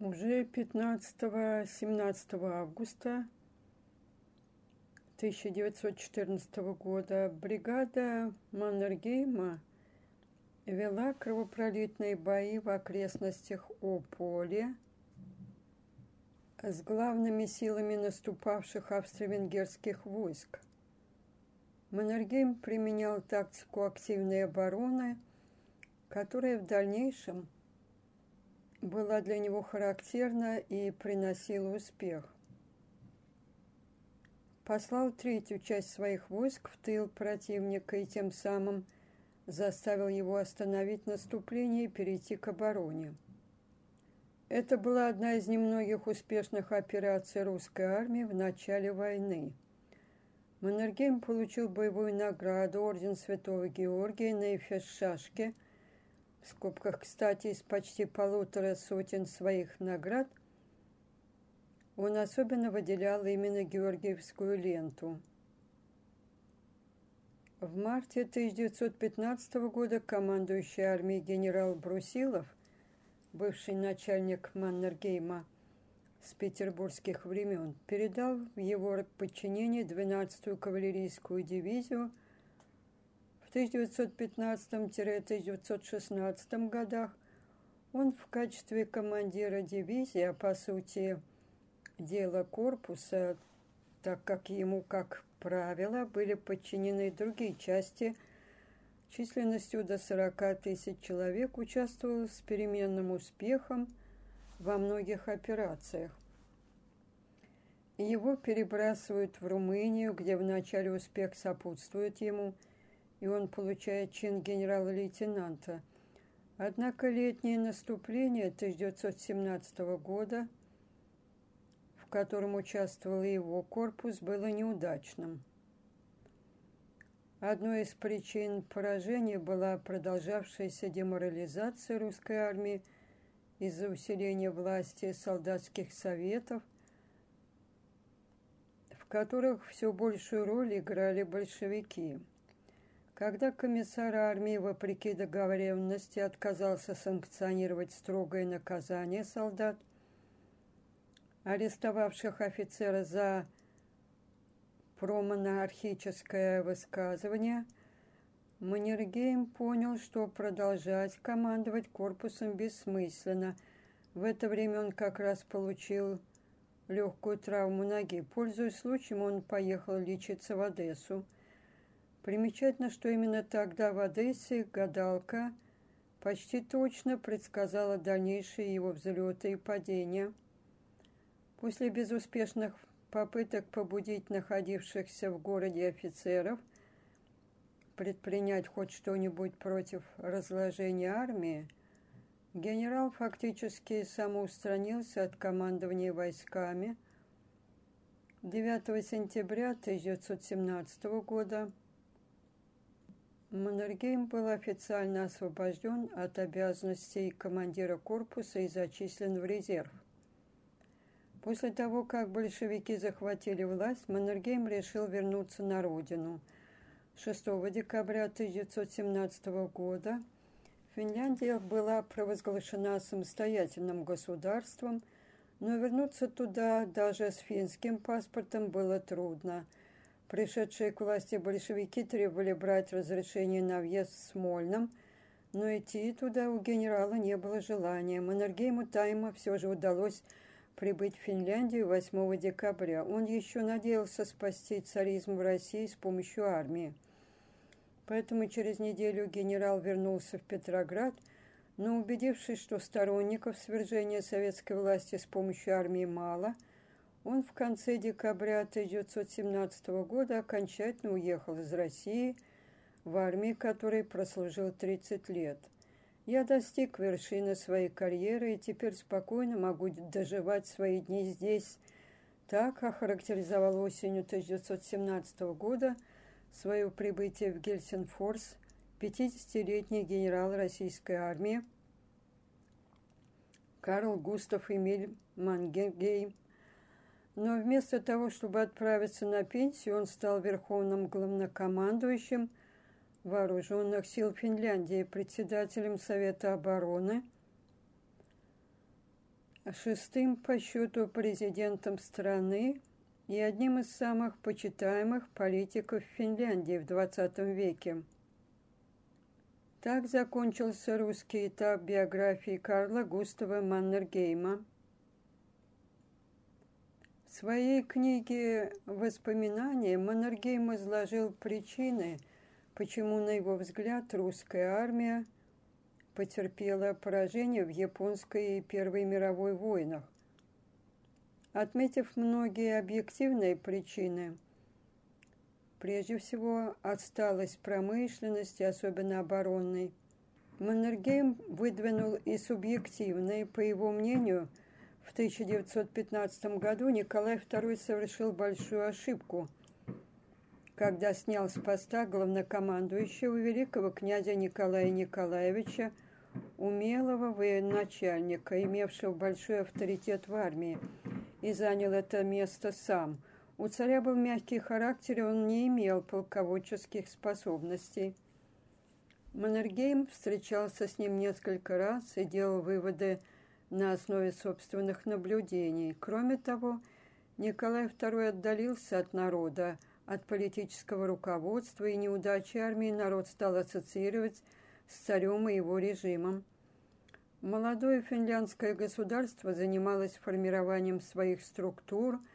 Уже 15-17 августа 1914 года бригада Маннергейма вела кровопролитные бои в окрестностях Ополе с главными силами наступавших австро-венгерских войск. Маннергейм применял тактику активной обороны, которая в дальнейшем была для него характерна и приносила успех. Послал третью часть своих войск в тыл противника и тем самым заставил его остановить наступление и перейти к обороне. Это была одна из немногих успешных операций русской армии в начале войны. Маннергейм получил боевую награду Орден Святого Георгия на Эфес-Шашке – в скобках, кстати, из почти полутора сотен своих наград, он особенно выделял именно Георгиевскую ленту. В марте 1915 года командующий армией генерал Брусилов, бывший начальник Маннергейма с петербургских времен, передал в его подчинение 12-ю кавалерийскую дивизию – 1915-1916 годах он в качестве командира дивизии, а по сути дела корпуса, так как ему, как правило, были подчинены другие части численностью до 40 тысяч человек, участвовал с переменным успехом во многих операциях. Его перебрасывают в Румынию, где вначале успех сопутствует ему – и он получает чин генерала-лейтенанта. Однако летнее наступление 1917 года, в котором участвовал его корпус, было неудачным. Одной из причин поражения была продолжавшаяся деморализация русской армии из-за усиления власти солдатских советов, в которых все большую роль играли большевики. Когда комиссар армии, вопреки договоренности, отказался санкционировать строгое наказание солдат, арестовавших офицера за промонархическое высказывание, Маннергейм понял, что продолжать командовать корпусом бессмысленно. В это время он как раз получил легкую травму ноги. Пользуясь случаем, он поехал лечиться в Одессу. Примечательно, что именно тогда в Одессе гадалка почти точно предсказала дальнейшие его взлеты и падения. После безуспешных попыток побудить находившихся в городе офицеров предпринять хоть что-нибудь против разложения армии, генерал фактически самоустранился от командования войсками. 9 сентября 1917 года Маннергейм был официально освобожден от обязанностей командира корпуса и зачислен в резерв. После того, как большевики захватили власть, Маннергейм решил вернуться на родину. 6 декабря 1917 года Финляндия была провозглашена самостоятельным государством, но вернуться туда даже с финским паспортом было трудно – Пришедшие к власти большевики требовали брать разрешение на въезд в Смольном, но идти туда у генерала не было желания. Маннергейму Тайма все же удалось прибыть в Финляндию 8 декабря. Он еще надеялся спасти царизм в России с помощью армии. Поэтому через неделю генерал вернулся в Петроград, но убедившись, что сторонников свержения советской власти с помощью армии мало – он в конце декабря 1917 года окончательно уехал из России, в армии которой прослужил 30 лет. Я достиг вершины своей карьеры и теперь спокойно могу доживать свои дни здесь. Так охарактеризовал осенью 1917 года свое прибытие в Гельсинфорс 50-летний генерал российской армии Карл Густав Эмиль Мангенгейм, но вместо того, чтобы отправиться на пенсию, он стал верховным главнокомандующим вооруженных сил Финляндии, председателем Совета обороны шестым по счету президентом страны и одним из самых почитаемых политиков Финляндии в XX веке. Так закончился русский этап биографии Карла Густава Маннергейма. В своей книге «Воспоминания» Маннергейм изложил причины, почему, на его взгляд, русская армия потерпела поражение в Японской и Первой мировой войнах. Отметив многие объективные причины, Прежде всего, отсталость промышленности, особенно оборонной. Маннергейм выдвинул и субъективные, по его мнению, в 1915 году Николай II совершил большую ошибку, когда снял с поста главнокомандующего великого князя Николая Николаевича, умелого военачальника, имевшего большой авторитет в армии, и занял это место сам – у царя был мягкий характер, и он не имел полководческих способностей. Маннергейм встречался с ним несколько раз и делал выводы на основе собственных наблюдений. Кроме того, Николай II отдалился от народа, от политического руководства, и неудачи армии народ стал ассоциировать с царем и его режимом. Молодое финляндское государство занималось формированием своих структур –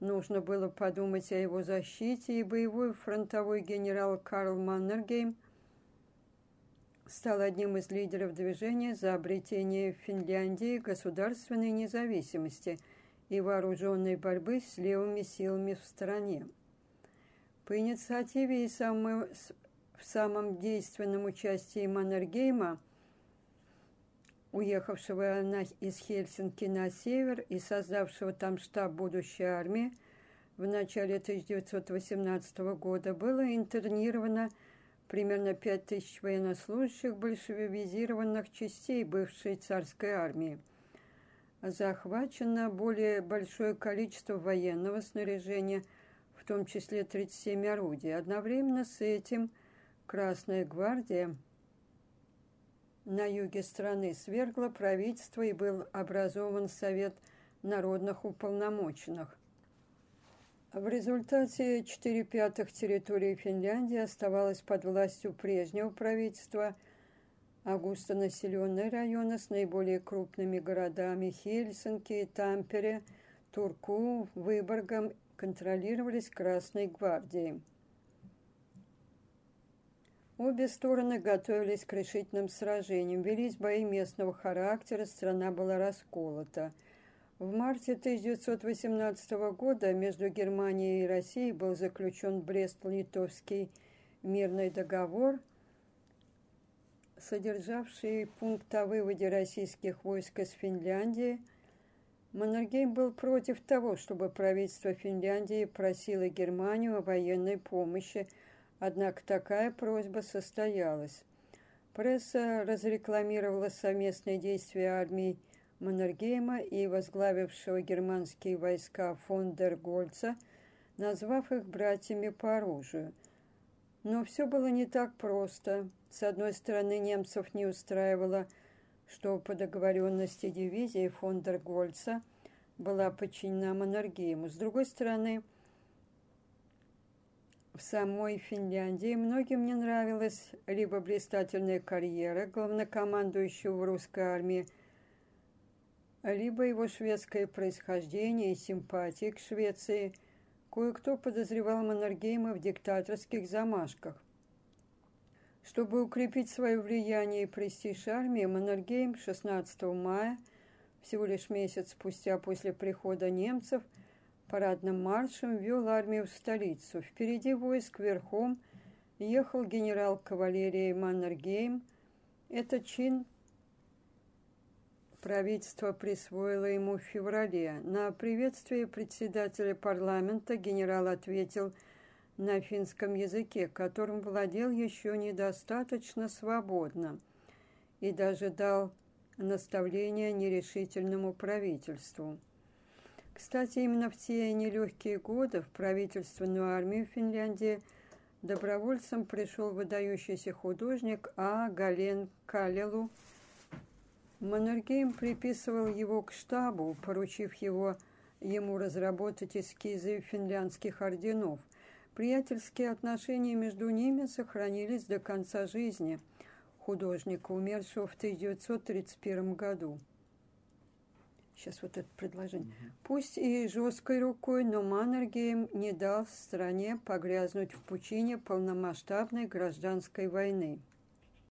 Нужно было подумать о его защите, и боевой фронтовой генерал Карл Маннергейм стал одним из лидеров движения за обретение в Финляндии государственной независимости и вооруженной борьбы с левыми силами в стране. По инициативе и самой, в самом действенном участии Маннергейма – уехавшего на, из Хельсинки на север и создавшего там штаб будущей армии, в начале 1918 года было интернировано примерно 5000 военнослужащих большевизированных частей бывшей царской армии. Захвачено более большое количество военного снаряжения, в том числе 37 орудий. Одновременно с этим Красная гвардия – на юге страны свергло правительство и был образован Совет народных уполномоченных. В результате 4 пятых территории Финляндии оставалось под властью прежнего правительства, а густонаселенные районы с наиболее крупными городами Хельсинки, Тампере, Турку, Выборгом контролировались Красной гвардией. Обе стороны готовились к решительным сражениям, велись бои местного характера, страна была расколота. В марте 1918 года между Германией и Россией был заключен Брест-Литовский мирный договор, содержавший пункт о выводе российских войск из Финляндии. Маннергейм был против того, чтобы правительство Финляндии просило Германию о военной помощи – Однако такая просьба состоялась. Пресса разрекламировала совместные действия армии Маннергейма и возглавившего германские войска фон дер Гольца, назвав их братьями по оружию. Но все было не так просто. С одной стороны, немцев не устраивало, что по договоренности дивизии фон дер Гольца была подчинена Маннергейму. С другой стороны, в самой Финляндии многим не нравилась либо блистательная карьера главнокомандующего в русской армии, либо его шведское происхождение и симпатии к Швеции. Кое-кто подозревал Маннергейма в диктаторских замашках. Чтобы укрепить свое влияние и престиж армии, Маннергейм 16 мая, всего лишь месяц спустя после прихода немцев – парадным маршем вел армию в столицу. Впереди войск верхом ехал генерал кавалерии Маннергейм. Этот чин правительство присвоило ему в феврале. На приветствие председателя парламента генерал ответил на финском языке, которым владел еще недостаточно свободно, и даже дал наставление нерешительному правительству. Кстати, именно в те нелегкие годы в правительственную армию Финляндии добровольцем пришел выдающийся художник А. Гален Калелу. Маннергейм приписывал его к штабу, поручив его ему разработать эскизы финляндских орденов. Приятельские отношения между ними сохранились до конца жизни художника, умершего в 1931 году. Сейчас вот это предложение. Пусть и жесткой рукой, но Маннергейм не дал стране погрязнуть в пучине полномасштабной гражданской войны –